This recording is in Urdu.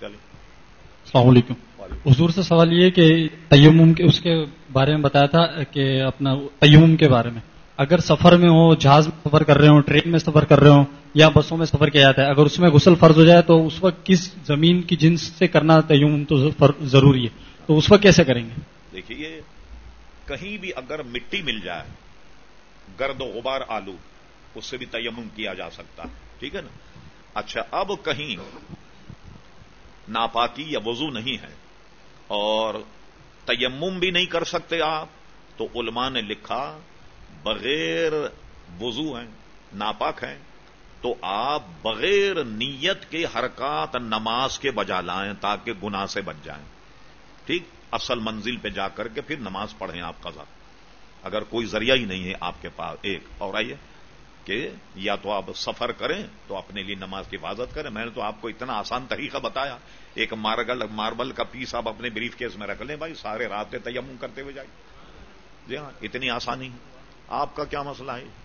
چلیں السلام علیکم۔ حضور سے سوال یہ کہ تیمم کے اس کے بارے میں بتایا تھا کہ اپنا تیمم کے بارے میں۔ اگر سفر میں ہو جہاز میں سفر کر رہے ہوں ٹرین میں سفر کر رہے ہوں یا بسوں میں سفر کیا جاتا ہے اگر اس میں غسل فرض ہو جائے تو اس وقت کس زمین کی جنس سے کرنا تیمم تو ضروری ہے۔ تو اس وقت کیسے کریں گے؟ دیکھیے کہیں بھی اگر مٹی مل جائے گرد و غبار آلو اس سے بھی تیمم کیا جا سکتا ہے۔ ٹھیک ہے نا؟ اچھا اب کہیں ناپاکی یا وضو نہیں ہے اور تیمم بھی نہیں کر سکتے آپ، تو علماء نے لکھا بغیر وضو ہیں، ناپاک ہیں، تو آپ بغیر نیت کے حرکات نماز کے بجا لائیں تاکہ گناہ سے بچ جائیں۔ ٹھیک، اصل منزل پہ جا کر کے پھر نماز پڑھیں آپ قضا۔ اگر کوئی ذریعہ ہی نہیں ہے آپ کے پاس، ایک، اور آئیے۔ کہ یا تو آپ سفر کریں تو اپنے لیے نماز کی حفاظت کریں۔ میں نے تو آپ کو اتنا آسان طریقہ بتایا۔ ایک مارگل، ماربل کا پیس آپ اپنے بریف کیس میں رکھ لیں بھائی، سارے راتیں تیمم کرتے ہوئے جائیں جی ہاں اتنی آسانی۔ آپ کا کیا مسئلہ ہے؟